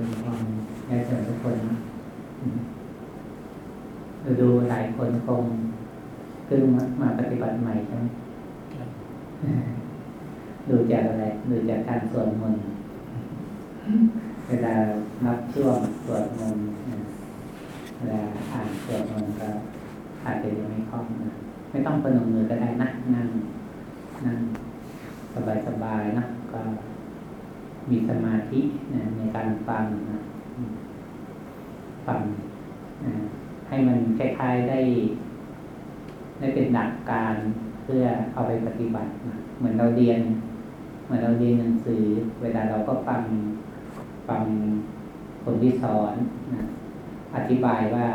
เป็นความแย่ใจทุกคนนะดูหลายคนคงเพิ่งมาปฏิบัติใหม่ใช่ไหมดูจากอะไร ดูจากการสวดมนต์เวลานับช่วงสวดมนต์เวลาอ่านสวดมนต์ก็อาจจะยังไม่คล่องนะไม่ต้องพนมมือก็ได้นะนั่งนั่งสบายๆนะก็ มีสมาธินะในการฟังนะฟังนะให้มันคล้ายๆได้ ได้เป็นหลักการเพื่อเอาไปปฏิบัตินะเหมือนเราเรียน เหมือนเราเรียนหนังสือ เวลาเราก็ฟังฟังคนที่สอนนะอธิบายว่า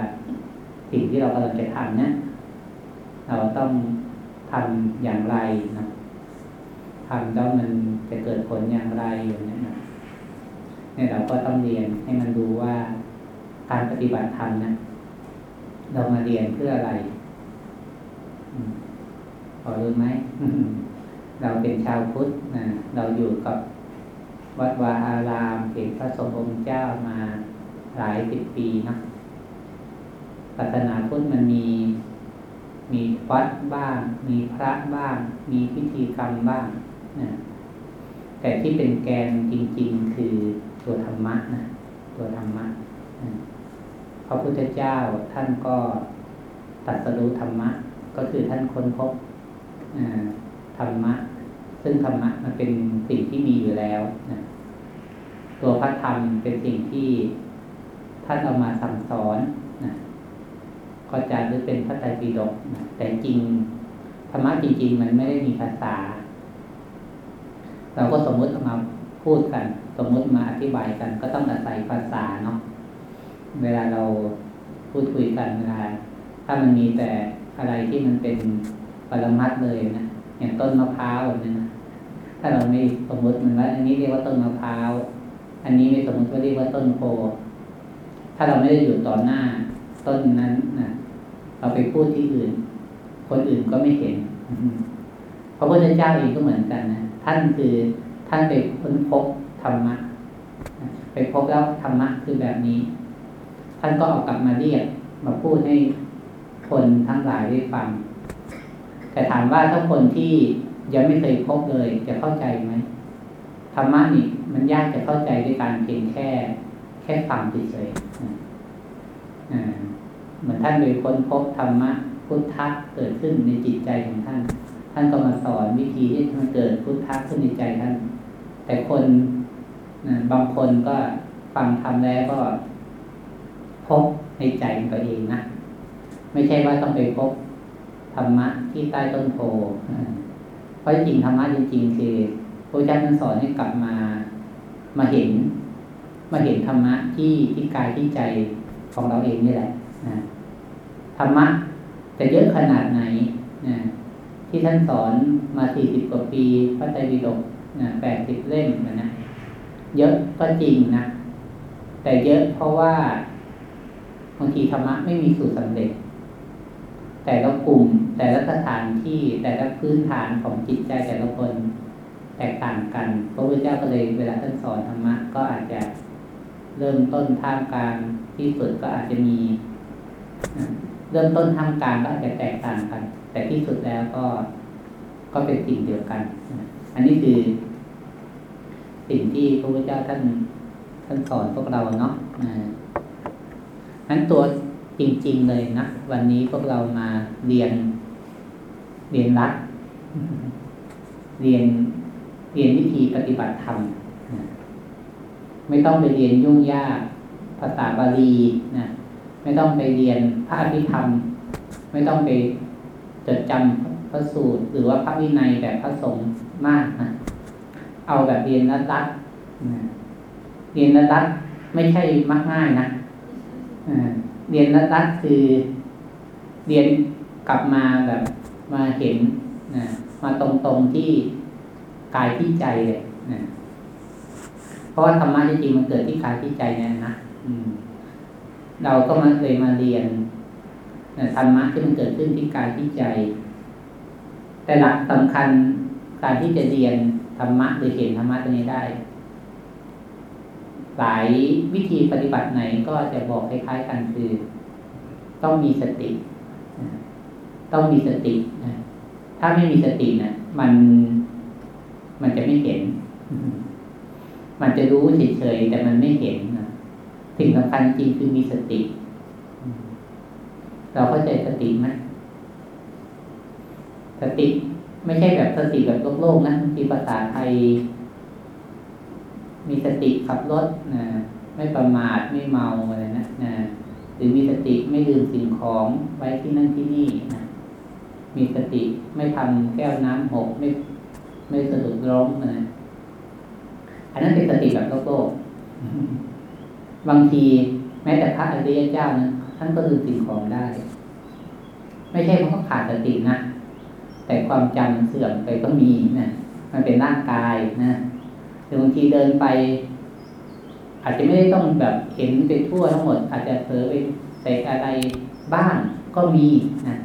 สิ่งที่เรากำลังจะทำเนี่ยเราต้องทำอย่างไรนะ ทำแล้วมันจะเกิดผลอย่างไรอย่างนี้นะเนี่ยเราก็ต้องเรียนให้มันรู้ว่าการปฏิบัติธรรมนะเรามาเรียนเพื่ออะไรพอรู้ไหม เราเป็นชาวพุทธนะเราอยู่กับวัดวาอารามเห็นพระสงฆ์องค์เจ้ามาหลายสิบปีนะศาสนาพุทธมันมี มีวัดบ้าง มีพระบ้าง มีพิธีกรรมบ้าง นะแต่ที่เป็นแกนจริง ๆ คือตัวธรรมะนะตัวธรรมะนะพระพุทธเจ้าท่านก็ตัดสรู้ธรรมะ ก็คือท่านค้นพบธรรมะ ซึ่งธรรมะมันเป็นสิ่งที่มีอยู่แล้วนะตัวพระธรรมเป็นสิ่งที่ท่านเอามาสั่งสอนนะก็จะหรือเป็นพระไตรปิฎกนะแต่จริงธรรมะจริง ๆ มันไม่ได้มีภาษา เราก็สมมุติมาพูดกัน สมมุติมาอธิบายกัน ก็ต้องอาศัยภาษาเนาะเวลาเราพูดคุยกันเวลาถ้ามันมีแต่อะไรที่มันเป็นปรมัดเลยนะอย่างต้นมะพร้าวแบบนี้นะถ้าเราไม่สมมติมันว่า อันนี้เรียกว่าต้นมะพร้าว อันนี้ไม่สมมติว่าเรียกว่าต้นโพถ้าเราไม่ได้อยู่ต่อหน้า ต้นนั้นนะเราไปพูดที่อื่น คนอื่นก็ไม่เห็น พระพุทธเจ้าเองก็เหมือนกันนะท่านคือท่านไปค้นพบธรรมะไปพบแล้วธรรมะคือแบบนี้ ท่านก็เอากลับมาเรียกมาพูดให้คนทั้งหลายได้ฟัง แต่ถามว่าถ้าคนที่ยังไม่เคยพบเลยจะเข้าใจไหมธรรมะนี่มันยากจะเข้าใจด้วยการเพียงแค่ แค่ฟังเฉยๆเหมือนท่านไปค้นพบธรรมะพุทธะเกิดขึ้นในจิตใจของท่าน ท่านก็มาสอนวิธีที่มันเกิดพุทธะขึ้นในใจท่าน แต่คนบางคนก็ฟังทำแล้วก็พบในใจตัวเองนะ ไม่ใช่ว่าต้องไปพบธรรมะที่ใต้ต้นโพเพราะจริงธรรมะจริง ๆ คือพระอาจารย์ท่านสอนให้กลับมามาเห็น มาเห็นธรรมะที่ที่กายที่ใจของเราเองนี่แหละธรรมะจะเยอะขนาดไหนนะ ที่ท่านสอนมาสี่สิบกว่าปีพระไตรปิฎกแปดสิบเล่มนะเยอะก็จริงนะ แต่เยอะเพราะว่าบางทีธรรมะไม่มีสูตรสำเร็จ แต่ละกลุ่มแต่ละสถานที่แต่ละพื้นฐานของจิตใจแต่ละคนแตกต่างกันพระพุทธเจ้าก็เลยเวลาท่านสอนธรรมะก็อาจจะเริ่มต้นท่ามกลางที่สุดก็อาจจะมี เริ่มต้นท่ามกลางก็อาจจะแตกต่างกัน แต่ที่สุดแล้วก็ก็เป็นสิ่งเดียวกัน อันนี้คือ สิ่งที่พระพุทธเจ้าท่านท่านสอนพวกเราเนาะนั้นตัวจริง ๆ เลยนะ วันนี้พวกเรามาเรียน เรียนรัก เรียนเรียนวิธีปฏิบัติธรรมไม่ต้องไปเรียนยุ่งยากภาษาบาลีนะไม่ต้องไปเรียนพระอภิธรรม ไม่ต้องไป จดจำพระสูตร หรือว่าพระวินัยแบบพระสงฆ์มากนะเอาแบบเรียนรัดรัดเรียนรัดรัดไม่ใช่มากง่ายนะเรียนรัดรัดคือเรียนกลับมาแบบมาเห็นนะมาตรงๆที่กายที่ใจเลยนะเพราะว่าธรรมะจริงๆมันเกิดที่กายที่ใจเนี่ยนะเราก็มาเคยมาเรียน ธรรมะที่มันเกิดขึ้นที่กายที่ใจ แต่หลักสำคัญการที่จะเรียนธรรมะหรือเห็นธรรมะตัวนี้ได้ หลายวิธีปฏิบัติไหนก็จะบอกคล้ายๆกันคือ ต้องมีสติ ต้องมีสติถ้าไม่มีสตินะมันมันจะไม่เห็น มันจะรู้เฉยๆแต่มันไม่เห็นนะสิ่งสำคัญจริงคือมีสติ เราเข้าใจสติไหมสติไม่ใช่แบบสติแบบโลกๆนะที่ภาษาไทย มีสติขับรถนะไม่ประมาทไม่เมาอะไรนะนะหรือมีสติไม่ลืมสิ่งของไว้ที่นั่นที่นี่นะมีสติไม่ทำแก้วน้ำหกไม่ไม่สะดุดร้องนะอันนั้นเป็นสติแบบโลกโลกบางทีแม้แต่พระอริยเจ้านะท่านก็ลืมสิ่งของได้ ไม่ใช่เพราะเขาขาดสตินะ แต่ความจำเสื่อมไปก็มีนะมันเป็นร่างกายนะหรือบางทีเดินไป อาจจะไม่ได้ต้องแบบเห็นไปทั่วทั้งหมด อาจจะเผลอไปใส่อะไรบ้างก็มีนะ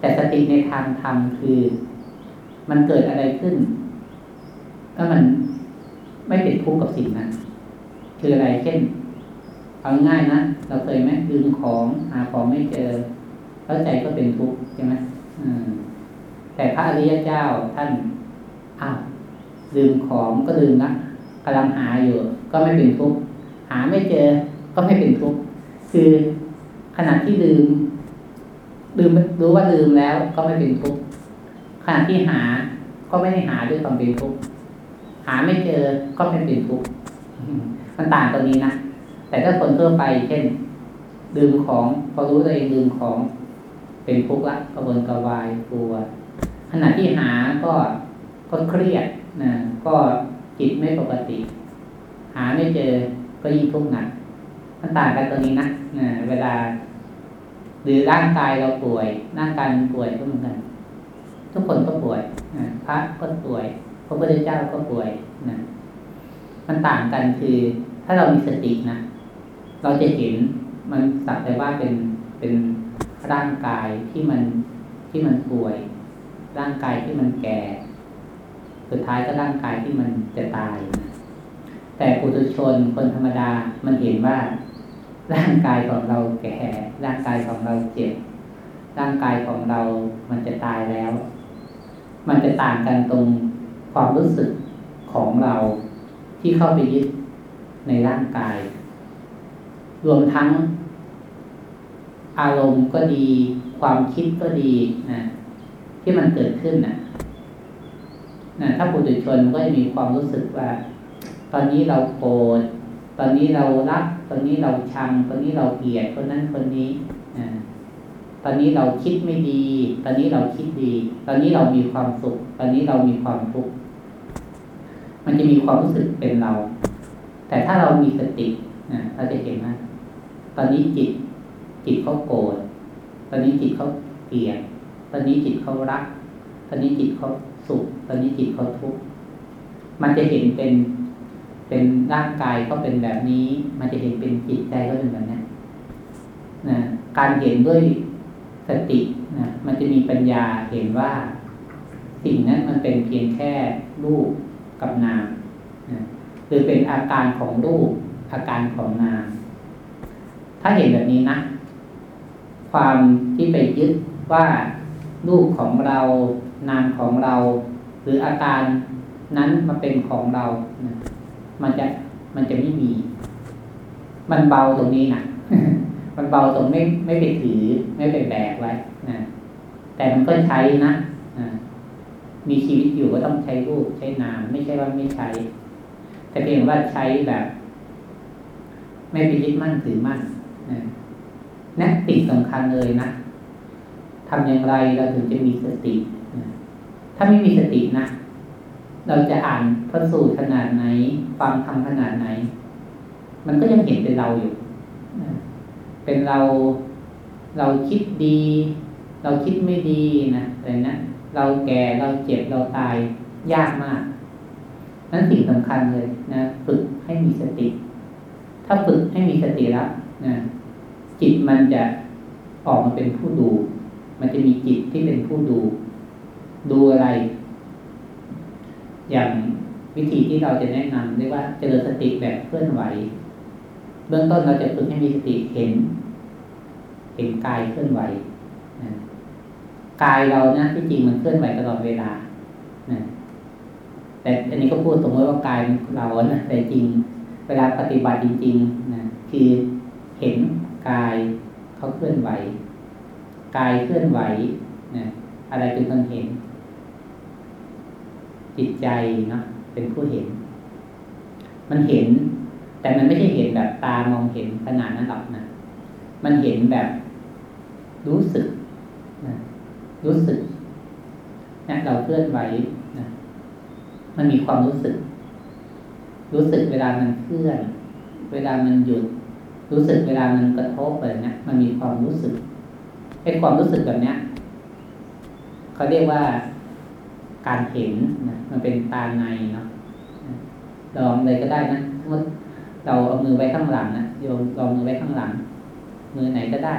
แต่สติในทางธรรมคือ มันเกิดอะไรขึ้น ก็มันไม่เป็นทุกข์กับสิ่งนั้นคืออะไรเช่นเอาง่ายนะเราเคยไหมลืมของหาของไม่เจอ แล้วใจก็เป็นทุกข์ใช่ไหมแต่พระอริยเจ้าท่านอ้าวลืมของก็ลืมนะกำลังหาอยู่ ก็ไม่เป็นทุกข์หาไม่เจอ ก็ไม่เป็นทุกข์คือขณะที่ลืมลืมรู้ว่าลืมแล้วก็ไม่เป็นทุกข์ขณะที่หาก็ไม่ได้หาด้วยความเป็นทุกข์หาไม่เจอก็ไม่เป็นทุกข์มันต่างตรงนี้นะแต่ถ้าคนทั่วไปเช่นลืมของพอรู้ตัวเองลืมของ เป็นทุกข์ละกระวนกระวายกลัว ขณะที่หาก็ก็เครียดนะก็จิตไม่ปกติ หาไม่เจอก็ยิ่งทุกข์หนักมันต่างกันตรงนี้นะนะเวลา หรือร่างกายเราป่วยร่างกายมันป่วยก็เหมือนกัน ทุกคนก็ป่วยนะพระก็ป่วยพระพุทธเจ้าก็ป่วยนะมันต่างกันคือถ้าเรามีสตินะเราจะเห็นมันสักแต่ว่าเป็นเป็น ร่างกายที่มันที่มันป่วย ร่างกายที่มันแก่ สุดท้ายก็ร่างกายที่มันจะตาย แต่ปุถุชนคนธรรมดามันเห็นว่า ร่างกายของเราแก่ ร่างกายของเราเจ็บ ร่างกายของเรามันจะตายแล้ว มันจะต่างกันตรงความรู้สึกของเราที่เข้าไปยึดในร่างกาย รวมทั้ง อารมณ์ก็ดี ความคิดก็ดีนะที่มันเกิดขึ้นนะนะถ้าปุถุชนก็จะมีความรู้สึกว่า ตอนนี้เราโกรธตอนนี้เรารัก ตอนนี้เราชัง ตอนนี้เราเกลียดคนนั้นคนนี้นะตอนนี้เราคิดไม่ดี ตอนนี้เราคิดดี ตอนนี้เรามีความสุข ตอนนี้เรามีความทุกข์มันจะมีความรู้สึกเป็นเรา แต่ถ้าเรามีสตินะเราจะเห็นว่าตอนนี้จิต จิตเขาโกรธตอนนี้จิตเขาเกลียดตอนนี้จิตเขารัก ตอนนี้จิตเขาสุข ตอนนี้จิตเขาทุกข์มันจะเห็นเป็นเป็นร่างกายก็เป็นแบบนี้ มันจะเห็นเป็นจิตใจก็เป็นแบบนี้นะการเห็นด้วยสตินะมันจะมีปัญญาเห็นว่า สิ่งนั้นมันเป็นเพียงแค่รูปกับนามนะหรือเป็นอาการของรูปอาการของนาม ถ้าเห็นแบบนี้นะ ความที่ไปยึดว่ารูปของเรา นามของเรา หรืออาการนั้นมาเป็นของเรานะมันจะมันจะไม่มี มันเบาตรงนี้นะมันเบาตรงไม่ไม่ไปถือ ไม่ไปแบกไว้นะแต่มันก็ใช้นะมีชีวิตอยู่ก็ต้องใช้รูปใช้นาม ไม่ใช่ว่าไม่ใช้ แต่เพียงว่าใช้แบบ ไม่ไปยึดมั่นถือมั่นนะ นั่นติดสำคัญเลยนะทำอย่างไรเราถึงจะมีสติถ้าไม่มีสตินะ เราจะอ่านพระสูตรขนาดไหน ฟังธรรมขนาดไหน มันก็ยังเห็นเป็นเราอยู่เป็นเราเราคิดดี เราคิดไม่ดีนะอะไรนะเราแก่เราเจ็บเราตายยากมาก นั้นสิ่งสำคัญเลยนะฝึกให้มีสติ ถ้าฝึกให้มีสติแล้วนะ จิตมันจะออกมาเป็นผู้ดู มันจะมีจิตที่เป็นผู้ดู ดูอะไร อย่างวิธีที่เราจะแนะนำเรียกว่าเจริญสติแบบเคลื่อนไหว เบื้องต้นเราจะฝึกให้มีสติเห็น เห็นกายเคลื่อนไหวนะกายเรานะที่จริงมันเคลื่อนไหวตลอดเวลานะแต่อันนี้ก็พูดสมมติว่ากายเรานะแต่จริง เวลาปฏิบัติจริงๆนะคือเห็น กายเขาเคลื่อนไหว กายเคลื่อนไหวนะอะไรเป็นคนเห็น จิตใจเนาะเป็นผู้เห็น มันเห็น แต่มันไม่ใช่เห็นแบบตามองเห็นขนาดนั้นหรอกนะมันเห็นแบบรู้สึกนะรู้สึกนะเราเคลื่อนไหวนะมันมีความรู้สึก รู้สึกเวลามันเคลื่อน เวลามันหยุด รู้สึกเวลามันกระทบอะไรนะมันมีความรู้สึกไอ้ความรู้สึกแบบเนี้ยเขาเรียกว่าการเห็นนะมันเป็นตาในเนาะลองเลยก็ได้นะสมมติเราเอามือไว้ข้างหลังนะโยมลองมือไว้ข้างหลัง มือไหนก็ได้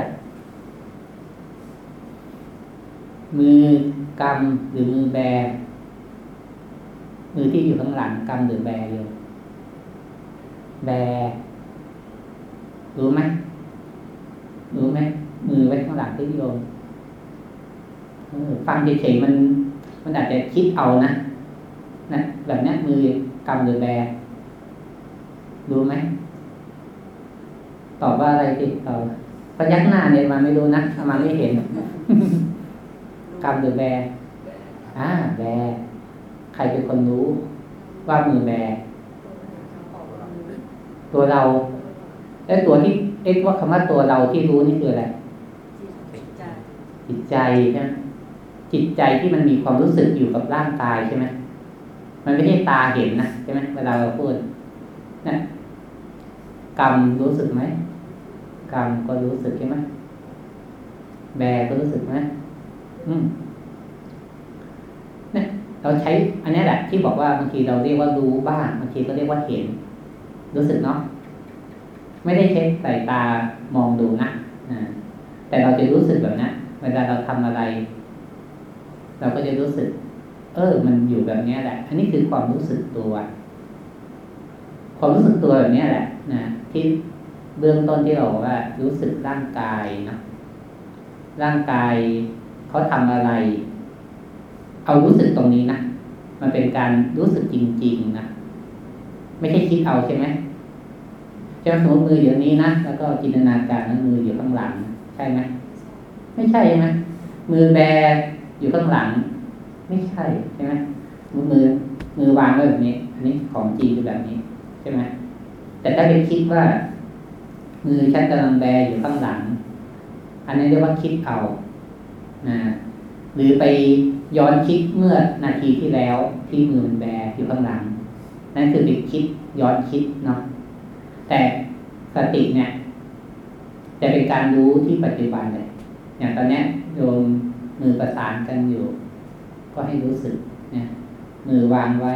มือกำหรือมือแบ มือที่อยู่ข้างหลังกำหรือแบโยมแบ รู้ไหมรู้ไหมมือไว้ข้างหลังที่โยมฟังเฉยๆมัน มันอาจจะคิดเอานะนะแบบนี้มือกำหรือแบรู้ไหมตอบว่าอะไรติตอบพยักหน้าเนี่ยมาไม่รู้นะมาไม่เห็นกำหรือแบอ่าแบใครเป็นคนรู้ ว่ามือแบตัวเรา แล้วตัวที่เอ๊ะว่าคำว่าตัวเราที่รู้นี่คืออะไรจิตใจจิตใจใช่ไหมจิตใจที่มันมีความรู้สึกอยู่กับร่างกายใช่ไหมมันไม่ใช่ตาเห็นนะใช่ไหมเวลาเราพูดนะกรรมรู้สึกไหมกรรมก็รู้สึกใช่ไหมแบก็รู้สึกไหมอืมเนี่ยเราใช้อันนี้แหละที่บอกว่าบางทีเราเรียกว่ารู้บ้างบางทีก็เรียกว่าเห็น รู้สึกเนาะ ไม่ได้เช็คสายตามองดูนะแต่เราจะรู้สึกแบบนี้เวลาเราทำอะไร เราก็จะรู้สึก เออ มันอยู่แบบนี้แหละ อันนี้คือความรู้สึกตัว ความรู้สึกตัวแบบนี้แหละนะที่เบื้องต้นที่เราว่า รู้สึกร่างกายนะร่างกายเขาทำอะไร เอารู้สึกตรงนี้นะมันเป็นการรู้สึกจริง ๆนะไม่ใช่คิดเอาใช่ไหม จะสมมติมืออยู่นี้นะแล้วก็จินตนาการนั้นมืออยู่ข้างหลัง ใช่ไหมไม่ใช่ไหมมือแบอยู่ข้างหลัง ไม่ใช่ใช่ไหมมือมือมือวางไว้แบบนี้ อันนี้ของจริงคือแบบนี้ใช่ไหมแต่ถ้าไปคิดว่า มือฉันกำลังแบอยู่ข้างหลัง อันนี้เรียกว่าคิดเอานะหรือไปย้อนคิดเมื่อนาทีที่แล้วที่มือมันแบอยู่ข้างหลัง นั่นคือไปคิดย้อนคิดเนาะ แต่สติเนี่ย จะเป็นการรู้ที่ปัจจุบันเลย อย่างตอนนี้โยมมือประสานกันอยู่ ก็ให้รู้สึกเนี่ยมือวางไว้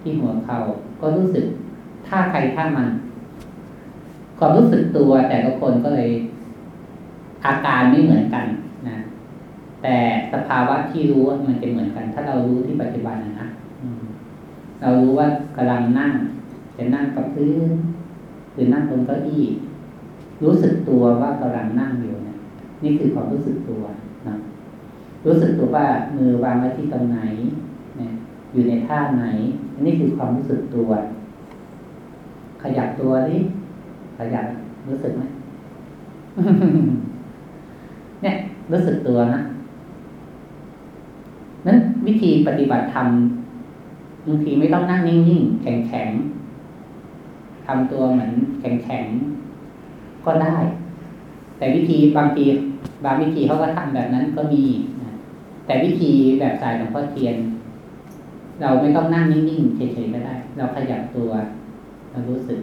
ที่หัวเขา่าก็รู้สึกท่าใครท่ามันความรู้สึกตัวแต่ละคนก็เลย อาการไม่เหมือนกันนะแต่สภาวะที่รู้มันจะเหมือนกัน ถ้าเรารู้ที่ปัจจุบันนะเรารู้ว่ากำลังนั่งจะนั่งกับพื้น หรือนั่งบนเก้าอี้ รู้สึกตัวว่ากำลังนั่งอยู่เนี่ย นี่คือความรู้สึกตัวนะรู้สึกตัวว่ามือวางไว้ที่ตรงไหนเนี่ยอยู่ในท่าไหนนนี้คือความรู้สึกตัว ขยับตัวนี่ขยับรู้สึกไหมเนี่ยรู้สึกตัวนะนั้นวิธีปฏิบัติธรรมบางทีไม่ต้องนั่งนิ่งๆแข็งๆ ทำตัวเหมือนแข็งๆก็ได้ แต่วิธีบางทีบางวิธีเขาก็ทำแบบนั้นก็มีแต่วิธีแบบสายของพ่อเทียน เราไม่ต้องนั่งนิ่งๆเฉยๆก็ได้ เราขยับตัวเรารู้สึก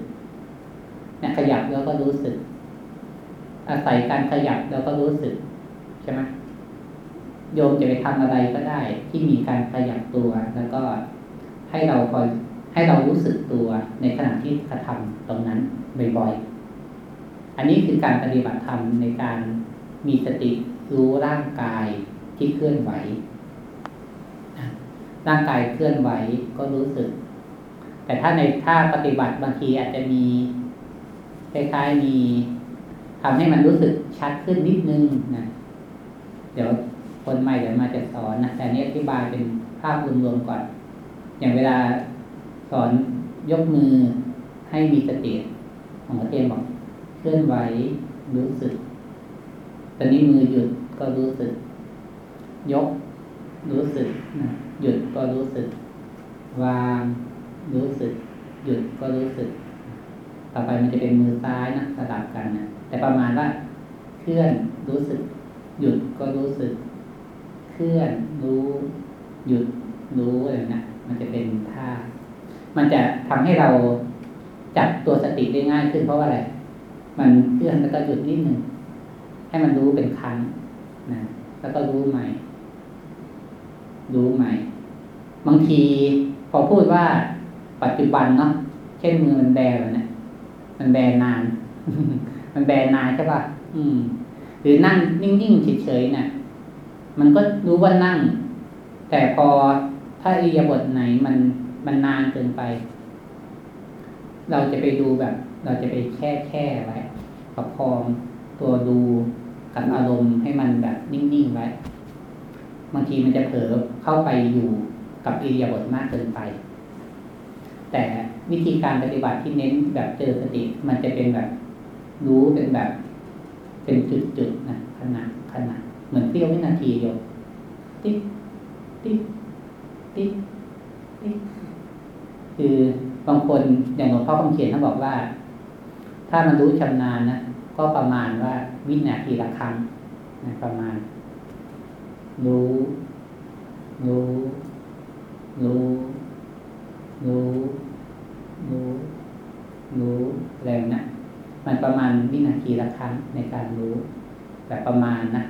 เนี่ยขยับแล้วก็รู้สึก อาศัยการขยับแล้วก็รู้สึกใช่ไหมโยมจะไปทำอะไรก็ได้ ที่มีการขยับตัวแล้วก็ให้เราคอย ให้เรารู้สึกตัวในขณะที่กระทำตรงนั้นบ่อยๆ อันนี้คือการปฏิบัติธรรมในการมีสติรู้ร่างกายที่เคลื่อนไหว ร่างกายเคลื่อนไหวก็รู้สึก แต่ถ้าในท่าปฏิบัติบางทีอาจจะมีคล้ายๆมีทำให้มันรู้สึกชัดขึ้นนิดนึงนะเดี๋ยวคนใหม่เดี๋ยวมาจะสอนนะแต่นี้อธิบายเป็นภาพรวมๆก่อน อย่างเวลา สอนยกมือให้มีสติของพระเตรียมบอกเคลื่อนไหวรู้สึก ตอนนี้มือหยุดก็รู้สึก ยกรู้สึกนะหยุดก็รู้สึก วางรู้สึก หยุดก็รู้สึก ต่อไปมันจะเป็นมือซ้ายนะสลับกันนะแต่ประมาณว่าเคลื่อนรู้สึก หยุดก็รู้สึก เคลื่อนรู้ หยุดรู้อะไรนะมันจะเป็นท่า มันจะทำให้เราจับตัวสติได้ง่ายขึ้นเพราะว่าอะไร มันเคลื่อนแล้วก็หยุดนิดหนึ่งให้มันรู้เป็นครั้งนะแล้วก็รู้ใหม่ รู้ใหม่ บางทีพอพูดว่าปัจจุบันเนาะเช่นมือมันแบแล้วเนี่ยมันแบนนาน มันแบนานใช่ป่ะอืม หรือนั่งนิ่งๆเฉยๆเนี่ยมันก็รู้ว่านั่ง แต่พอถ้าอิยาบทไหนมัน มันนานเกินไป เราจะไปดูแบบ เราจะไปแค่แค่ไว้ประคองตัวดูกับอารมณ์ให้มันแบบนิ่งๆไว้ บางทีมันจะเผลอเข้าไปอยู่กับอิริยาบถมากเกินไป แต่วิธีการปฏิบัติที่เน้นแบบเจริญสติ มันจะเป็นแบบรู้เป็นแบบ เป็นจุดๆนะขณะขณะเหมือนเสี้ยววินาทีเดียวติ๊กติ๊กติ๊กติ๊ก คือบางคนอย่างหลวงพ่อคำเขียนท่านบอกว่า ถ้ามันรู้ชำนาญนะก็ประมาณว่าวินาทีละครั้งนะประมาณ รู้ รู้ รู้ รู้ รู้ รู้แรงนะมันประมาณวินาทีละครั้งในการรู้แบบประมาณนะ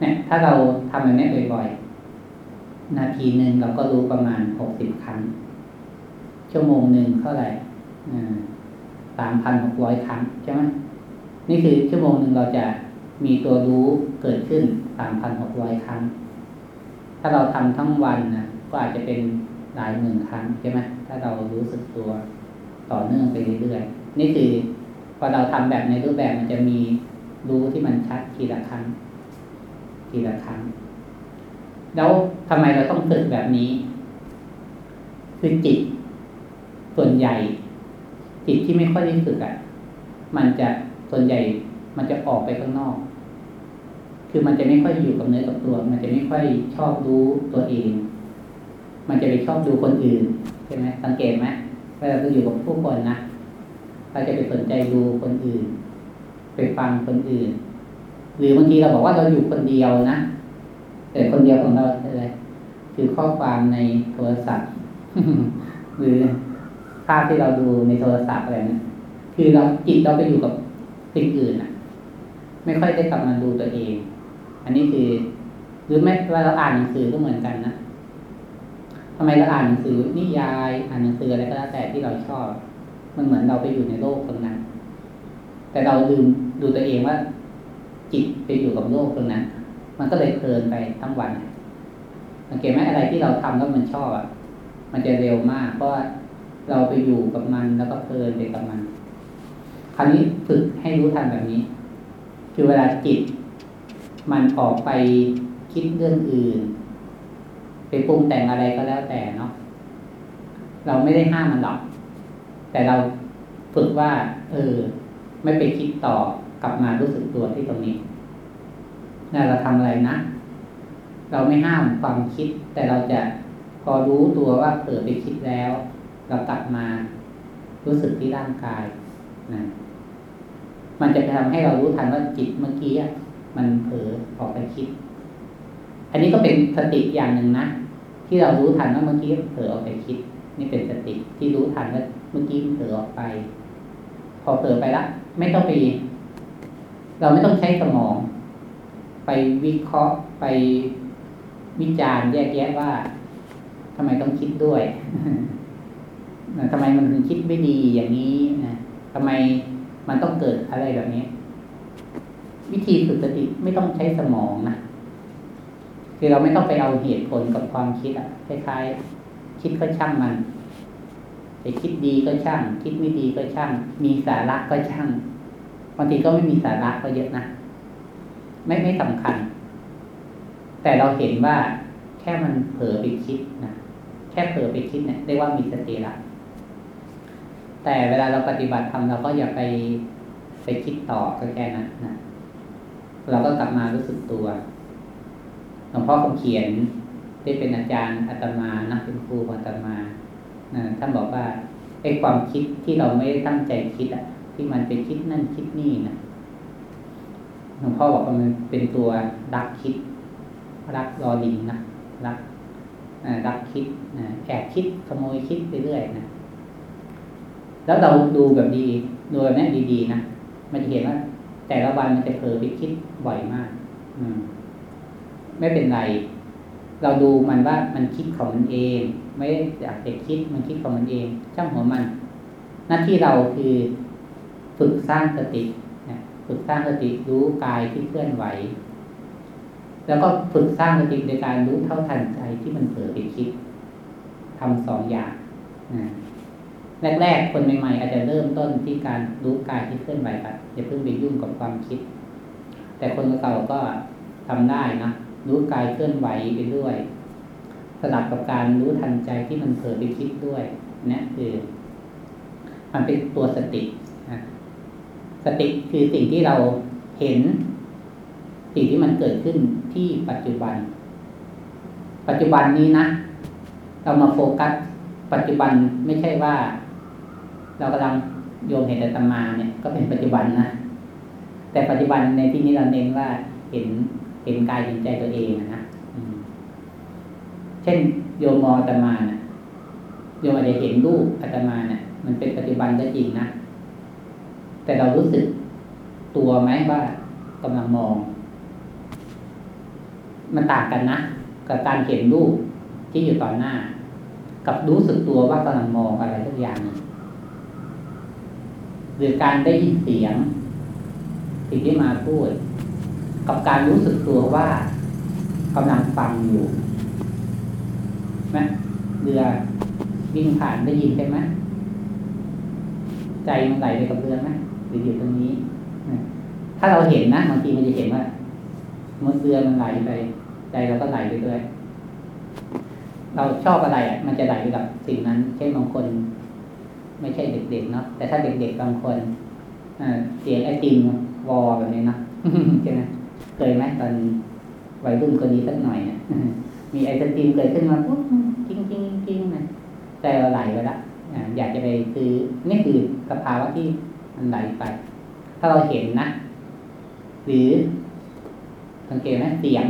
เนี่ย ถ้าเราทำแบบนี้บ่อยๆ นาทีหนึ่งเราก็รู้ประมาณหกสิบครั้ง ชั่วโมงหนึ่งเท่าไหร่สามพันหกร้อยครั้งใช่ไหมนี่คือชั่วโมงหนึ่งเราจะมีตัวรู้เกิดขึ้นสามพันหกร้อยครั้ง ถ้าเราทำทั้งวันนะก็อาจจะเป็นหลายหมื่นครั้งใช่ไหมถ้าเรารู้สึกตัวต่อเนื่องไปเรื่อยๆนี่คือพอเราทำแบบในรูปแบบมันจะมีรู้ที่มันชัดทีละครั้งทีละครั้ง แล้วทำไมเราต้องฝึกแบบนี้ คือจิต ส่วนใหญ่ จิตที่ไม่ค่อยได้ฝึกอะ่ะ มันจะส่วนใหญ่มันจะออกไปข้างนอก คือมันจะไม่ค่อยอยู่กับเนื้อกับตัว มันจะไม่ค่อยชอบรู้ตัวเอง มันจะไปชอบดูคนอื่นใช่ไหมสังเกตไหมเวลาเราอยู่กับผู้คนนะเราจะไปสนใจดูคนอื่น ไปฟังคนอื่น หรือบางทีเราบอกว่าเราอยู่คนเดียวนะแต่คนเดียวของเราอะไรคือข้อความในโทรศัพท์หรือ ภาพที่เราดูในโทรศัพท์อะไรนะคือเราจิตเราไปอยู่กับสิ่งอื่นอะ ไม่ค่อยได้กลับมาดูตัวเอง อันนี้คือ หรือแม้ว่าเราอ่านหนังสือก็เหมือนกันนะทำไมเราอ่านหนังสือนิยายอ่านหนังสืออะไรก็แล้วแต่ที่เราชอบ มันเหมือนเราไปอยู่ในโลกตรงนั้น แต่เราลืมดูตัวเองว่า จิตไปอยู่กับโลกตรงนั้น มันก็เลยเพลินไปทั้งวันสังเกตไหมอะไรที่เราทำแล้วมันชอบอะ มันจะเร็วมากเพราะ เราไปอยู่กับมันแล้วก็เพลินไปกับมัน คราวนี้ฝึกให้รู้ทันแบบนี้ คือเวลาจิต มันออกไปคิดเรื่องอื่น ไปปรุงแต่งอะไรก็แล้วแต่เนาะเราไม่ได้ห้ามมันหรอก แต่เราฝึกว่า เออ ไม่ไปคิดต่อกลับมารู้สึกตัวที่ตรงนี้นี่เราทำอะไรนะ เราไม่ห้ามความคิด แต่เราจะพอรู้ตัวว่าเผลอไปคิดแล้ว เรากลับมา รู้สึกที่ร่างกายนะมันจะทำให้เรารู้ทันว่าจิตเมื่อกี้มันเผลอออกไปคิด อันนี้ก็เป็นสติอย่างหนึ่งนะที่เรารู้ทันว่าเมื่อกี้เผลอออกไปคิด นี่เป็นสติที่รู้ทันว่าเมื่อกี้เผลอออกไป พอเผลอไปละไม่ต้องไป เราไม่ต้องใช้สมอง ไปวิเคราะห์ไปวิจารณ์แยกแยะว่าทำไมต้องคิดด้วย ทำไมมันถึงคิดไม่ดีอย่างนี้นะทำไมมันต้องเกิดอะไรแบบนี้ วิธีฝึกสติไม่ต้องใช้สมองนะคือเราไม่ต้องไปเอาเหตุผลกับความคิดอะคล้ายๆคิดก็ช่างมันคจะคิดดีก็ช่าง คิดไม่ดีก็ช่าง มีสาระก็ช่างบางทีก็ไม่มีสาระก็เยอะนะไม่ไม่สำคัญ แต่เราเห็นว่าแค่มันเผลอไปคิดนะแค่เผลอไปคิดเนี่ยเรียกว่ามีสติละ แต่เวลาเราปฏิบัติทำเราก็อย่าไปไปคิดต่อก็แค่นั้นนะเราก็กลับมารู้สึกตัวหลวงพ่อคำเขียนที่เป็นอาจารย์อาตมานะเป็นครูอาตมาท่านบอกว่าไอ้ความคิดที่เราไม่ได้ตั้งใจคิดอะที่มันไปคิดนั่นคิดนี่นะหลวงพ่อบอกว่ามันเป็นตัวรักคิด รักรอลิงนะรักรักคิดนะแอบคิดขโมยคิดไปเรื่อยนะ แล้วเราดูแบบดีดูแบบนี้ดีๆนะมันจะเห็นว่า แต่ละวันมันจะเผลอไปคิดบ่อยมาก อืม ไม่เป็นไร เราดูมันว่ามันคิดของมันเอง ไม่ได้อยากจะคิดมันคิดของมันเองช่างหัวมัน หน้าที่เราคือฝึกสร้างสตินะฝึกสร้างสติรู้กายที่เคลื่อนไหว แล้วก็ฝึกสร้างสติในการรู้เท่าทันใจที่มันเผลอไปคิดทำสองอย่างนะ แรกๆ คนใหม่ๆ อาจจะเริ่มต้นที่การรู้กายที่เคลื่อนไหวก่อนอย่าเพิ่งไปยุ่งกับความคิด แต่คนเก่าก็ทำได้นะรู้กายเคลื่อนไหวไปด้วยสลับกับการรู้ทันใจที่มันเผลอไปคิดด้วยนี่คือ มันเป็นตัวสติสติคือสิ่งที่เราเห็น สิ่งที่มันเกิดขึ้นที่ปัจจุบัน ปัจจุบันนี้นะ เรามาโฟกัสปัจจุบันไม่ใช่ว่า เรากำลังโยมเห็นแต่ตมาเนี่ยก็เป็นปัจจุบันนะแต่ปัจจุบันในที่นี้เราเน้นว่าเห็นเห็นกายเห็นใจตัวเองนะเช่น โยมมองตมานะโยมอาจจะเห็นรูปอาตมาเนะี่ยมันเป็นปัจจุบันก็จริงนะแต่เรารู้สึกตัวไหมว่ากำลังมอง มันต่างกันนะกับการเห็นรูปที่อยู่ต่อหน้า กับรู้สึกตัวว่ากำลังมองอะไรทุกอย่างนึง หรือการได้ยินเสียง สิ่งที่มาพูด กับการรู้สึกตัวว่ากำลังฟังอยู่ไหมเรือวิ่งผ่านได้ยินใช่ไหมใจมันไหลไปกับเรือไหมหรืออยู่ตรงนี้ถ้าเราเห็นนะบางทีมันจะเห็นว่ามันเรือมันไหลไป ใจเราก็ไหลไปด้วยเราชอบอะไรอะมันจะไหลไปกับสิ่งนั้น เช่นบางคน ไม่ใช่เด็กๆเนาะแต่ถ้าเด็กๆบางคนเสียงไอติมวอแบบนี้นะใช่ไหมเคยไหมตอนวัยรุ่นคนนี้สักหน่อยเนี่ยมีไอติมเกิดขึ้นมาปุ๊บกิ้งกิ้งกิ้งนะใจเราไหลไปละอยากจะไปคือนี่คือสภาวะที่มันไหลไป ถ้าเราเห็นนะหรือสังเกตไหมเสียง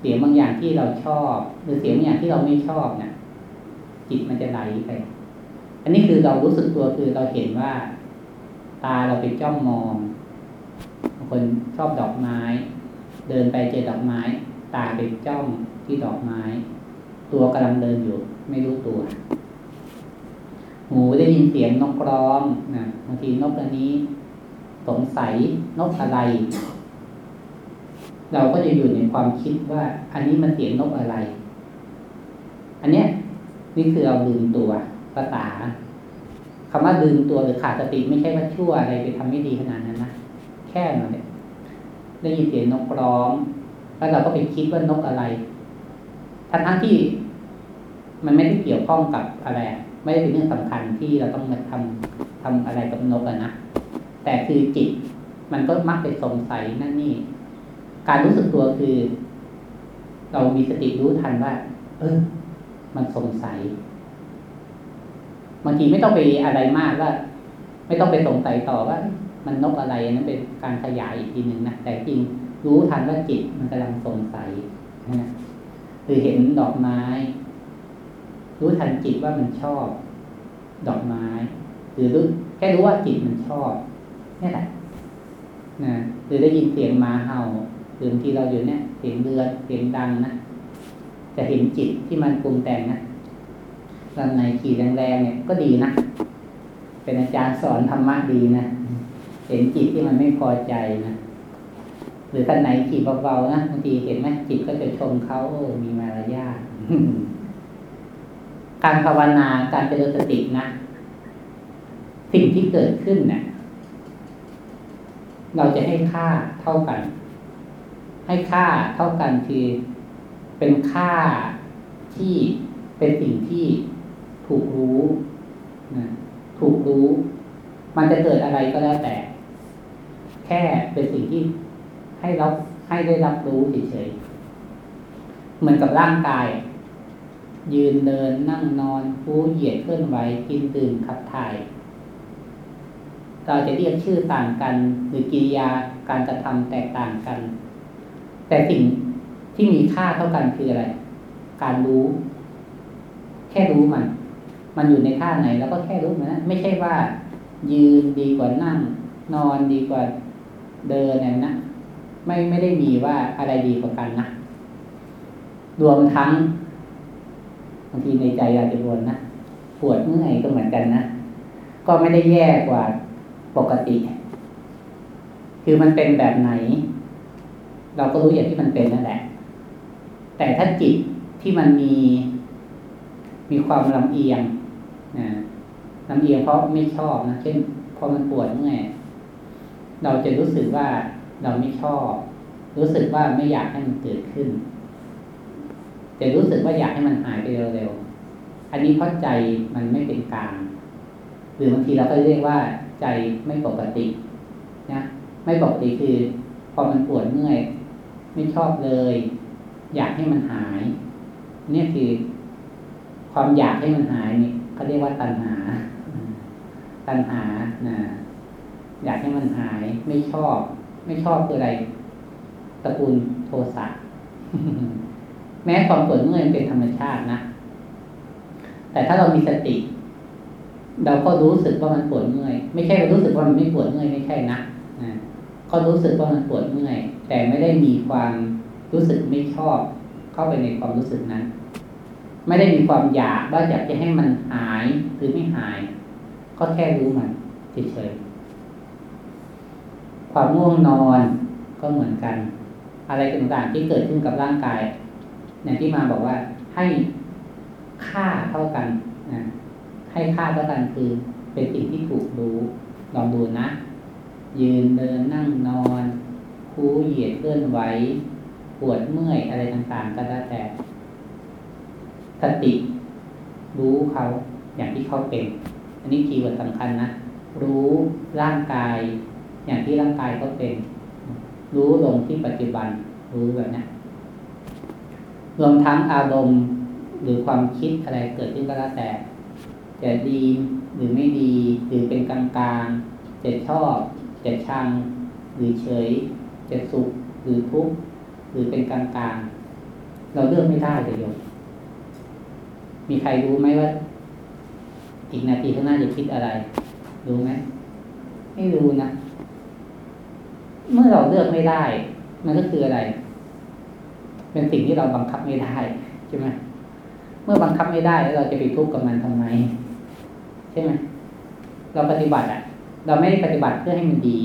เสียงบางอย่างที่เราชอบ หรือเสียงบางอย่างที่เราไม่ชอบเนี่ยจิตมันจะไหลไป อันนี้คือเรารู้สึกตัวคือเราเห็นว่า ตาเราไปจ้องมองบางคนชอบดอกไม้ เดินไปเจอดอกไม้ ตาไปจ้องที่ดอกไม้ ตัวกำลังเดินอยู่ ไม่รู้ตัว หูได้ยินเสียงนกร้องนะบางทีนกตัวนี้ สงสัยนกอะไร เราก็จะอยู่ในความคิดว่า อันนี้มันเสียงนกอะไร อันเนี้ยนี่คือเราลืมตัว ภาษาคำว่าลืมตัวหรือขาดสติไม่ใช่ว่าชั่วอะไรไปทำไม่ดีขนาดนั้นนะแค่นั้นเลยได้ยินเสียงนกร้อง แล้วเราก็ไปคิดว่านกอะไรทั้งทั้งที่มันไม่ได้เกี่ยวข้องกับอะไร ไม่ได้เป็นเรื่องสำคัญที่เราต้องมาทำทำอะไรกับนกอะนะแต่คือจิต มันก็มักไปสงสัยนั่นนี่ การรู้สึกตัวคือ เรามีสติรู้ทันว่า เออ มันสงสัย บางทีไม่ต้องไปอะไรมากว่าไม่ต้องไปสงสัยต่อว่า มันนกอะไรนั้นเป็นการขยายอีกทีหนึ่งนะแต่จริงรู้ทันว่าจิตมันกำลังสงสัยนะคือเห็นดอกไม้ รู้ทันจิตว่ามันชอบ ดอกไม้ หรือรู้แค่รู้ว่าจิตมันชอบนี่แหละนะหรือได้ยินเสียงมาเห่าหรือบางทีเราอยู่เนี่ย เสียงเรือเสียงดังนะจะเห็นจิตที่มันปรุงแต่งนะ รันในขี่แรงๆเนี่ยก็ดีนะ เป็นอาจารย์สอนธรรมะดีนะ เห็นจิตที่มันไม่พอใจนะ หรือท่านไหนขี่เบาๆนะบางทีเห็นไหมจิตก็จะชมเขาโอ้มีมารยาทการภาวนาการเจริญสตินะ สิ่งที่เกิดขึ้นเนะี่ยเราจะให้ค่าเท่ากัน ให้ค่าเท่ากันคือเป็นค่าที่เป็นสิ่งที่ ถูกรู้นะถูกรู้ มันจะเกิดอะไรก็แล้วแต่ แค่เป็นสิ่งที่ให้เรับให้ได้รับรู้เฉยๆเหมือนกับร่างกาย ยืนเดินนั่งนอนฟูเหยียดเคลื่อนไหวกินดื่มขับถ่าย เราจะเรียกชื่อต่างกัน หรือกิริยาการกระทำแตกต่างกัน แต่สิ่งที่มีค่าเท่ากันคืออะไร การรู้ แค่รู้มัน มันอยู่ในท่าไหนแล้วก็แค่รู้มันนะไม่ใช่ว่า ยืนดีกว่านั่ง นอนดีกว่าเดินเนี่ยนะไม่ไม่ได้มีว่าอะไรดีกว่ากันนะรวมทั้งบางทีในใจเราจะบนนะปวดเมื่อยก็เหมือนกันนะก็ไม่ได้แย่กว่าปกติ คือมันเป็นแบบไหน เราก็รู้อย่างที่มันเป็นนั่นแหละ แต่ถ้าจิตที่มันมี มีความลำเอียง ลำเอียงเพราะไม่ชอบนะเช่นพอมันปวดเมื่อยเราจะรู้สึกว่าเราไม่ชอบ รู้สึกว่าไม่อยากให้มันเกิดขึ้นจะรู้สึกว่าอยากให้มันหายไปเร็วๆอันนี้เพราะใจมันไม่เป็นกลางหรือบางทีเราก็เรียกว่าใจไม่ปกตินะไม่ปกติคือ พอมันปวดเมื่อย ไม่ชอบเลย อยากให้มันหาย เนี่ยคือ ความอยากให้มันหายนี่เขาเรียกว่าตัณหา ตัณหานะอยากให้มันหายไม่ชอบ ไม่ชอบคืออะไรตระกูลโทสะแม้ความปวดเมื่อยเป็นธรรมชาตินะ แต่ถ้าเรามีสติ เราก็รู้สึกว่ามันปวดเมื่อย ไม่ใช่รู้สึกว่ามันไม่ปวดเมื่อยไม่ใช่นะนะก็รู้สึกว่ามันปวดเมื่อย แต่ไม่ได้มีความรู้สึกไม่ชอบ เข้าไปในความรู้สึกนั้น ไม่ได้มีความอยากว่าอยากจะให้มันหายหรือไม่หาย ก็แค่รู้มันเฉยๆความง่วงนอนก็เหมือนกัน อะไรต่างๆที่เกิดขึ้นกับร่างกายอย่างที่มาบอกว่าให้ค่าเท่ากันนะให้ค่าเท่ากันคือเป็นสิ่งที่ถูกรู้ลองดูนะ ยืนเดินนั่งนอนคูเหยียดเคลื่อนไหวปวดเมื่อยอะไรต่างๆ ก็แล้แต่ สติรู้เขาอย่างที่เขาเป็น อันนี้คีย์เวิร์ดสำคัญนะ รู้ร่างกาย อย่างที่ร่างกายเขาเป็น รู้ลงที่ปัจจุบัน รู้แบบนี้รวมทั้งอารมณ์หรือความคิดอะไรเกิดขึ้นก็แล้วแต่จะดีหรือไม่ดีหรือเป็นกลางกลางจะชอบจะชัง หรือเฉย จะสุขหรือทุกข์หรือเป็นกลางกลางเราเลือกไม่ได้เลยโยมมีใครรู้ไหมว่า อีกนาทีข้างหน้าจะคิดอะไรรู้ไหมไม่รู้นะเมื่อเราเลือกไม่ได้ มันก็คืออะไร เป็นสิ่งที่เราบังคับไม่ได้ใช่ไหมเมื่อบังคับไม่ได้แล้วเราจะไปทุกข์กับมันทำไม ใช่ไหมเราปฏิบัติอะ เราไม่ได้ปฏิบัติเพื่อให้มันดี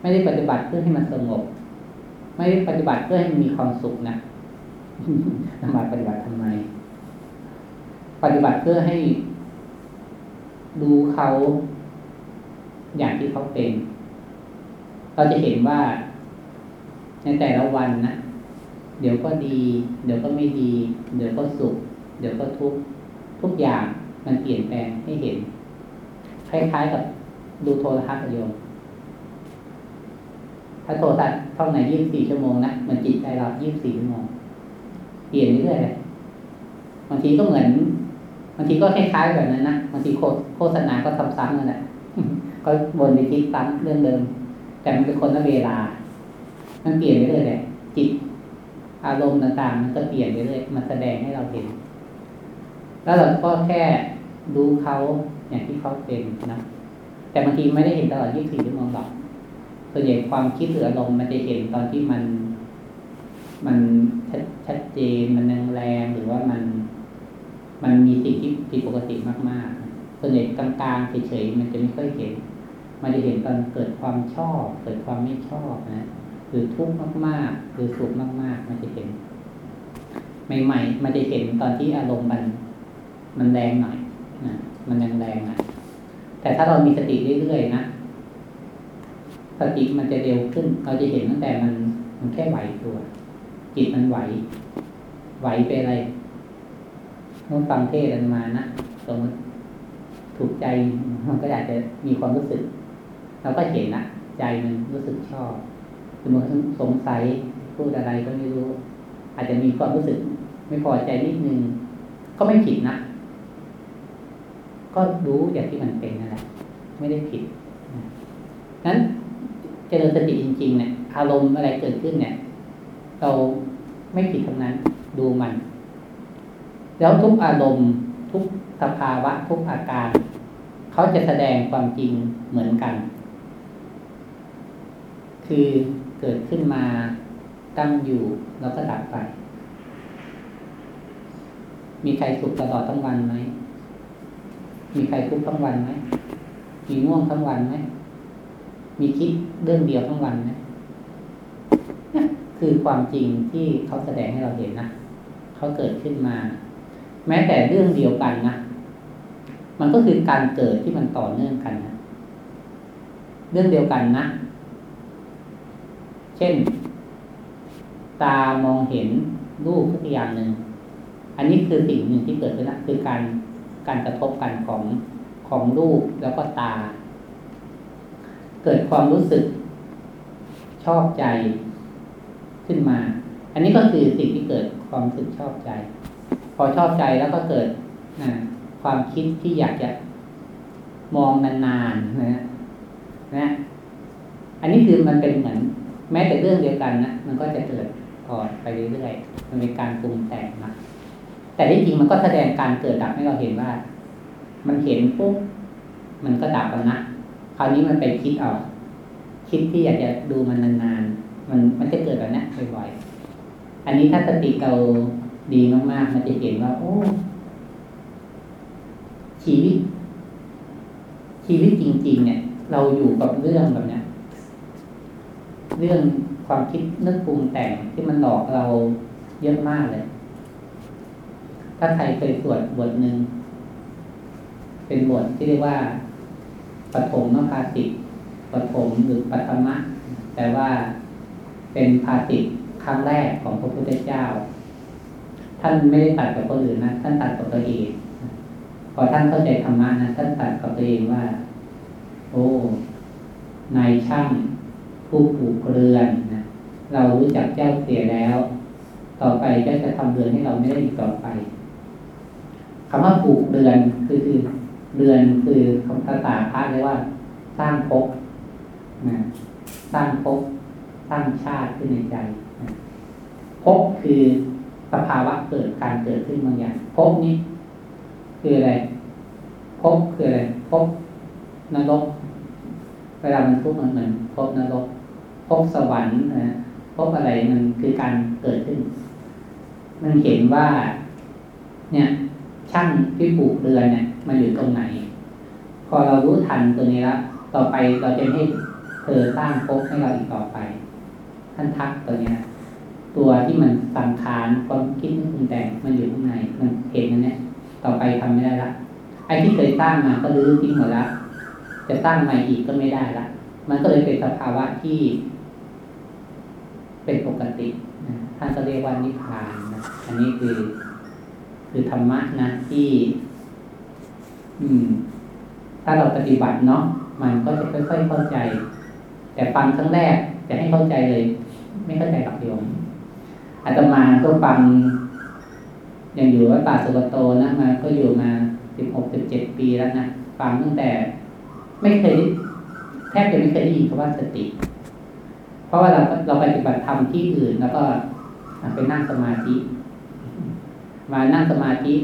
ไม่ได้ปฏิบัติเพื่อให้มันสงบ ไม่ได้ปฏิบัติเพื่อให้มันมีความสุขนะทำไมปฏิบัติทำไม ปฏิบัติเพื่อให้ ดูเขาอย่างที่เขาเป็น เราจะเห็นว่า ในแต่ละวันนะเดี๋ยวก็ดี เดี๋ยวก็ไม่ดี เดี๋ยวก็สุข เดี๋ยวก็ทุกข์ทุกอย่างมันเปลี่ยนแปลงให้เห็น คล้ายๆกับดูโทรทัศน์โยมถ้าโทรทัศน์ท่าไหนยี่สิบสี่ชั่วโมงนะมันจิตใจเรายี่สิบสี่ชั่วโมงเปลี่ยนเรื่อยๆเลยบางทีก็เหมือน บางทีก็คล้ายๆแบบนั้นนะบางทีโฆษณาก็ซ้ำๆกันแหละก็บนไปคิดซ้ำเรื่องเดิม แต่มันเป็นคนละเวลา มันเปลี่ยนไปเรื่อยเลยจิตอารมณ์ต่างๆ มันก็เปลี่ยนไปเรื่อยมันแสดงให้เราเห็น แล้วเราก็แค่ดูเขาอย่างที่เขาเป็นนะแต่บางทีไม่ได้เห็นตลอด 24 ชั่วโมงหรอกส่วนใหญ่ความคิดหรืออารมณ์มันจะเห็นตอนที่มัน มันชัดเจนมันแรงหรือว่ามัน มันมีสิ่งที่ผิดปกติมากๆส่วนใหญ่กลางๆเฉยๆมันจะไม่ค่อยเห็น มันจะเห็นตอนเกิดความชอบ เกิดความไม่ชอบนะหรือทุกข์มากๆ หรือสุขมาก ๆ มันจะเห็น ใหม่ ๆ มันจะเห็นตอนที่อารมณ์มัน มันแรงหน่อยนะมันแรงแรงนะแต่ถ้าเรามีสติเรื่อยๆนะสติมันจะเร็วขึ้น เราจะเห็นตั้งแต่มันมันแค่ไหวตัว จิตมันไหว ไหวไปอะไร เมื่อฟังเทศกันมานะสมมติถูกใจมันก็อยากจะมีความรู้สึก เราก็เห็นนะใจมันรู้สึกชอบสมมติสงสัยพูดอะไรก็ไม่รู้ อาจจะมีความรู้สึก ไม่พอใจนิดนึงก็ไม่ผิดนะก็รู้อย่างที่มันเป็นนั่นแหละไม่ได้ผิดนั้นเจริญสติจริง ๆ เนี่ย อารมณ์อะไรเกิดขึ้นเนี่ย เราไม่ผิดทั้งนั้น ดูมัน แล้วทุกอารมณ์ทุกสภาวะทุกอาการเขาจะแสดงความจริงเหมือนกัน คือเกิดขึ้นมาตั้งอยู่แล้วก็ดับไป มีใครสุขตลอดทั้งวันไหม มีใครทุกข์ทั้งวันไหม มีง่วงทั้งวันไหม มีคิดเรื่องเดียวทั้งวันไหมนี่คือความจริงที่เขาแสดงให้เราเห็นนะ เขาเกิดขึ้นมา แม้แต่เรื่องเดียวกันนะมันก็คือการเกิดที่มันต่อเนื่องกันนะเรื่องเดียวกันนะ เช่น ตามองเห็นรูปทุกอย่างหนึ่งอันนี้คือสิ่งหนึ่งที่เกิดขึ้นนะคือการการกระทบกันของของรูปแล้วก็ตา เกิดความรู้สึกชอบใจขึ้นมา อันนี้ก็คือสิ่งที่เกิดความรู้สึกชอบใจ พอชอบใจแล้วก็เกิดนะความคิดที่อยากจะมองนานๆนะนะ อันนี้คือมันเป็นเหมือน แม้แต่เรื่องเดียวกันนะมันก็จะเกิดต่อนไปเรื่อยๆมันเป็นการปรุงแต่งนะแต่ที่จริงมันก็แสดงการเกิดดับให้เราเห็นว่า มันเห็นปุ๊บมันก็ดับแล้วนะคราวนี้มันไปคิดเอาคิดที่อยากจะดูมันนานๆมันมันจะเกิดแบบนี้บ่อยๆอันนี้ถ้าสติเรา ดีมาก ๆ มันจะเห็นว่า โอ้ ชีวิต ชีวิตจริง ๆ เนี่ย เราอยู่กับเรื่องแบบนี้เรื่องความคิดนึกปรุงแต่งที่มันหลอกเราเยอะมากเลย ถ้าใครเคยสวดบทหนึ่ง เป็นบทที่เรียกว่าปฐมภาสิตปฐมหรือปฐมะแต่ว่าเป็นภาสิตครั้งแรกของพระพุทธเจ้า ท่านไม่ได้ตัดกับคนอื่นนะท่านตัดกับตัวเองพอท่านเข้าใจธรรมะนะท่านตัดกับตัวเองว่า โอ้นายช่างผู้ผูกเรือนนะเรารู้จักเจ้าเสียแล้ว ต่อไปเจ้าจะทำเรือนให้เราไม่ได้อีกต่อไปคำว่าผูกเรือนคือคือเรือนคือคำภาษาพระเรียกว่า สร้างภพนะสร้างภพสร้างชาติขึ้นในใจภพคือ สภาวะเกิดการเกิดขึ้นบางอย่างภพนี้ คืออะไรภพคืออะไรภพนรกเวลามันพูดมันเหมือนภพนรกภพสวรรค์นะภพอะไรมันคือการเกิดขึ้น มันเห็นว่า เนี่ยช่างที่ปลูกเรือนเนี่ย มันอยู่ตรงไหน พอเรารู้ทันตัวนี้แล้วต่อไปเราจะให้เธอสร้างภพให้เราอีกต่อไป ท่านทักตัวนี้นะ ตัวที่มันสังขารความคิดนึกปรุงแต่งมันอยู่ข้างในมันเห็นนั่นเนี่ยต่อไปทำไม่ได้ละไอ้ที่เคยสร้างมาก็รื้อทิ้งหมดแล้วจะสร้างใหม่อีกก็ไม่ได้ละมันก็เลยเป็นสภาวะที่ เป็นปกติท่านก็เรียกว่านิพพานนะอันนี้คือ คือธรรมะนะที่ อืม ถ้าเราปฏิบัติเนาะมันก็จะค่อยๆเข้าใจ แต่ฟังครั้งแรกจะให้เข้าใจเลย ไม่เข้าใจหรอกโยม อาตมาก็ฟังยังอยู่วัดป่าสุกโตนะมาก็อยู่มาสิบหกสิบเจ็ดปีแล้วนะฟังตั้งแต่ ไม่เคยแทบจะไม่เคยได้ยินคำว่าสติ เพราะว่าเราเราปฏิบัติธรรมที่อื่นแล้วก็ไปนั่งสมาธิ มานั่งสมาธิ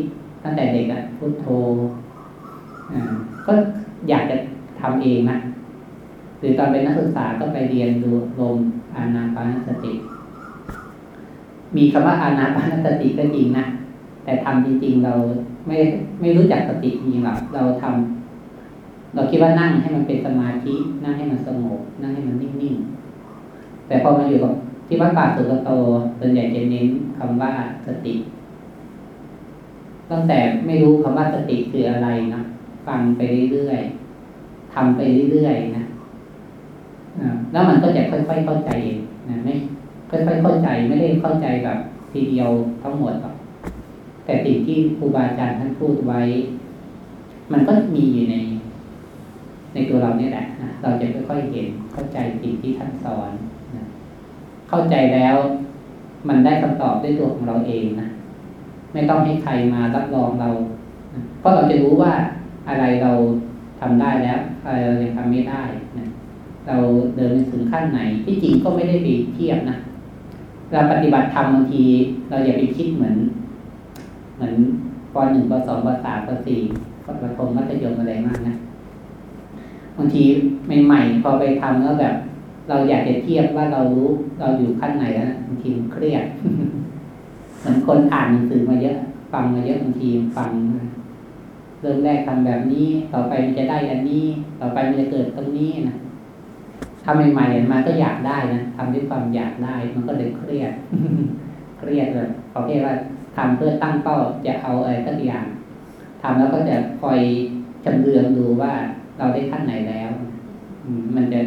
ตั้งแต่เด็กอะพุทโธอ่าก็อยากจะทำเองนะหรือตอนเป็นนักศึกษาก็ไปเรียนดูลมอานาปานสติ มีคำว่าอานาปานสติก็จริงนะแต่ทำจริง ๆ เราไม่ไม่รู้จักสติจริงหรอกเราทำเราคิดว่านั่งให้มันเป็นสมาธินั่งให้มันสงบนั่งให้มันนิ่งๆแต่พอมาอยู่กับที่วัดป่าสุกโตส่วนใหญ่จะเน้นคำว่าสติตั้งแต่ไม่รู้คำว่าสติคืออะไรนะฟังไปเรื่อยๆทำไปเรื่อยๆนะแล้วมันก็จะค่อยๆเข้าใจเองนะไม่ ค่อยๆเข้าใจไม่ได้เข้าใจแบบทีเดียวทั้งหมดหรอกแต่สิ่งที่ครูบาอาจารย์ท่านพูดไว้ มันก็มีอยู่ใน ในตัวเราเนี่ยแหละนะเราจะค่อยๆเห็นเข้าใจสิ่งที่ท่านสอนนะเข้าใจแล้วมันได้คำตอบด้วยตัวของเราเองนะไม่ต้องให้ใครมารับรองเราเพราะเราจะรู้ว่าอะไรเราทำได้แล้วอะไรเรายังทำไม่ได้นะเราเดินถึงขั้นไหนที่จริงก็ไม่ได้ไปเทียบนะ เราปฏิบัติธรรมบางที เราอย่าไปคิดเหมือน เหมือนปหนึ่งปสองปสามปสี่ปฐมมัธยมอะไรมากนะบางทีใหม่ๆพอไปทำแล้วแบบ เราอยากจะเทียบว่าเรารู้เราอยู่ขั้นไหนแล้วบางทีเครียดเหมือนคนอ่านหนังสือมาเยอะ ฟังมาเยอะบางทีฟังเริ่มแรกทำแบบนี้ ต่อไปมันจะได้อันนี้ ต่อไปมันจะเกิดตรงนี้นะ ทำใหม่ๆมาก็อยากได้นะทำด้วยความอยากได้ มันก็เลยเครียด เครียดเลยเขาเรียกว่าทำเพื่อตั้งเป้าจะเอาอะไรสักอย่างทำแล้วก็จะคอยจำเรืองดูว่าเราได้ขั้นไหนแล้วมันจะ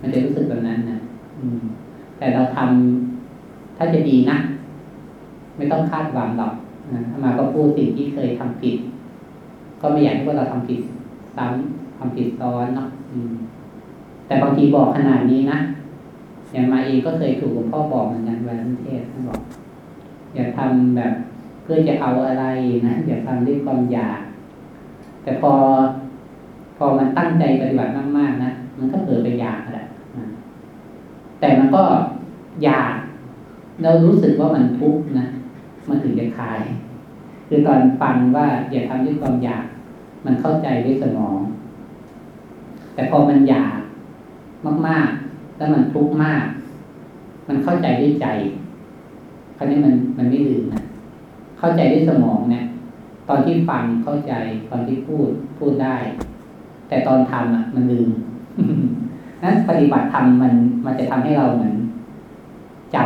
มันจะรู้สึกแบบนั้นนะแต่เราทำถ้าจะดีนะ ไม่ต้องคาดหวังหรอกนะมาก็พูดสิ่งที่เคยทำผิด ก็ไม่อยากให้ว่าเราทำผิด ซ้ำทำผิดซ้อนเนาะ แต่บางทีบอกขนาดนี้นะอย่างมาเองก็เคยถูกหลวงพ่อบอกเหมือนกันวันเทศท่านบอก อย่าทำแบบเพื่อจะเอาอะไรนะอย่าทำด้วยความอยาก แต่พอ พอมันตั้งใจปฏิบัติมากๆนะมันก็เกิดไปอยากแหละแต่มันก็อยากเรารู้สึกว่ามันทุกข์นะมันถึงจะคลาย คือตอนฟังว่าอย่าทำด้วยความอยาก มันเข้าใจด้วยสมอง แต่พอมันอยาก มากๆ แล้วมันทุกข์มาก มันเข้าใจด้วยใจ คราวนี้มันมันไม่ลืมนะ เข้าใจด้วยสมองเนี่ย ตอนที่ฟังเข้าใจ ตอนที่พูดพูดได้ แต่ตอนทำอะ มันลืมนั้นปฏิบัติธรรมมันมันจะทำให้เราเหมือนจ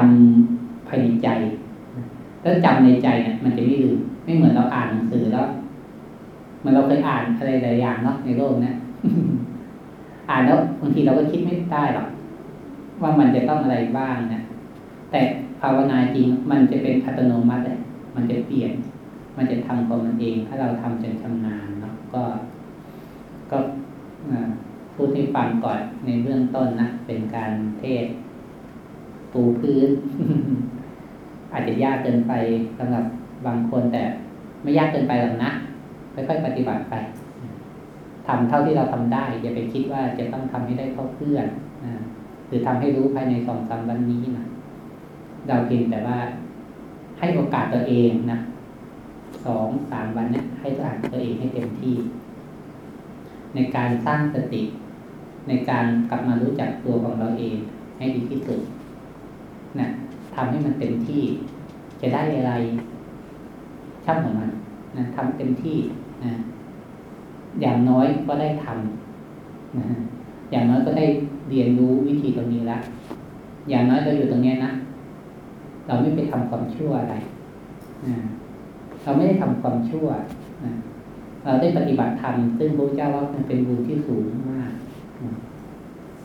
ำภายในใจ แล้วจำในใจเนี่ยมันจะไม่ลืม ไม่เหมือนเราอ่านหนังสือแล้ว มันเราเคยอ่านอะไรหลายอย่างเนาะในโลกนี้ อ่านแล้วบางทีเราก็คิดไม่ได้หรอกว่ามันจะต้องอะไรบ้างนะแต่ภาวนาจริงมันจะเป็นอัตโนมัติเลยมันจะเปลี่ยน มันจะทำของมันเอง ถ้าเราทำจนชำนาญเนาะก็ ก็พูดให้ฟังก่อนในเบื้องต้นนะเป็นการเทศปูพื้น อาจจะยากเกินไปสำหรับบางคนแต่ไม่ยากเกินไปหรอกนะค่อยๆปฏิบัติไป ทำเท่าที่เราทำได้ อย่าไปคิดว่าจะต้องทำให้ได้เท่าเพื่อนนะหรือทำให้รู้ภายในสองสามวันนี้นะเราเพียงแต่ว่าให้โอกาสตัวเองนะสองสามวันนี้ให้โอกาสตัวเองให้เต็มที่ ในการสร้างสติ ในการกลับมารู้จักตัวของเราเอง ให้ดีที่สุดนะทำให้มันเต็มที่ จะได้อะไรช่างของมันนะทำเต็มที่นะ อย่างน้อยก็ได้ทำนะอย่างน้อยก็ได้เรียนรู้วิธีตรงนี้ล้วอย่างน้อยเราอยู่ตรงนี้นะเราไม่ไปทำความชั่วอะไรนะเราไม่ได้ทำความชั่วนะเราได้ปฏิบัติธรรมซึ่งพระเจ้าว่ามันเป็นบุญที่สูงมาก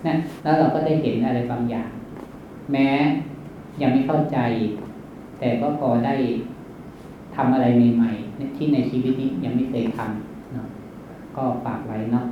นะแล้วเราก็ได้เห็นอะไรบางอย่าง แม้ยังไม่เข้าใจ แต่ก็พอได้ทำอะไรใหม่ๆที่ในชีวิตนี้ยังไม่เคยทำเนา ก็ฝากไว้เนาะ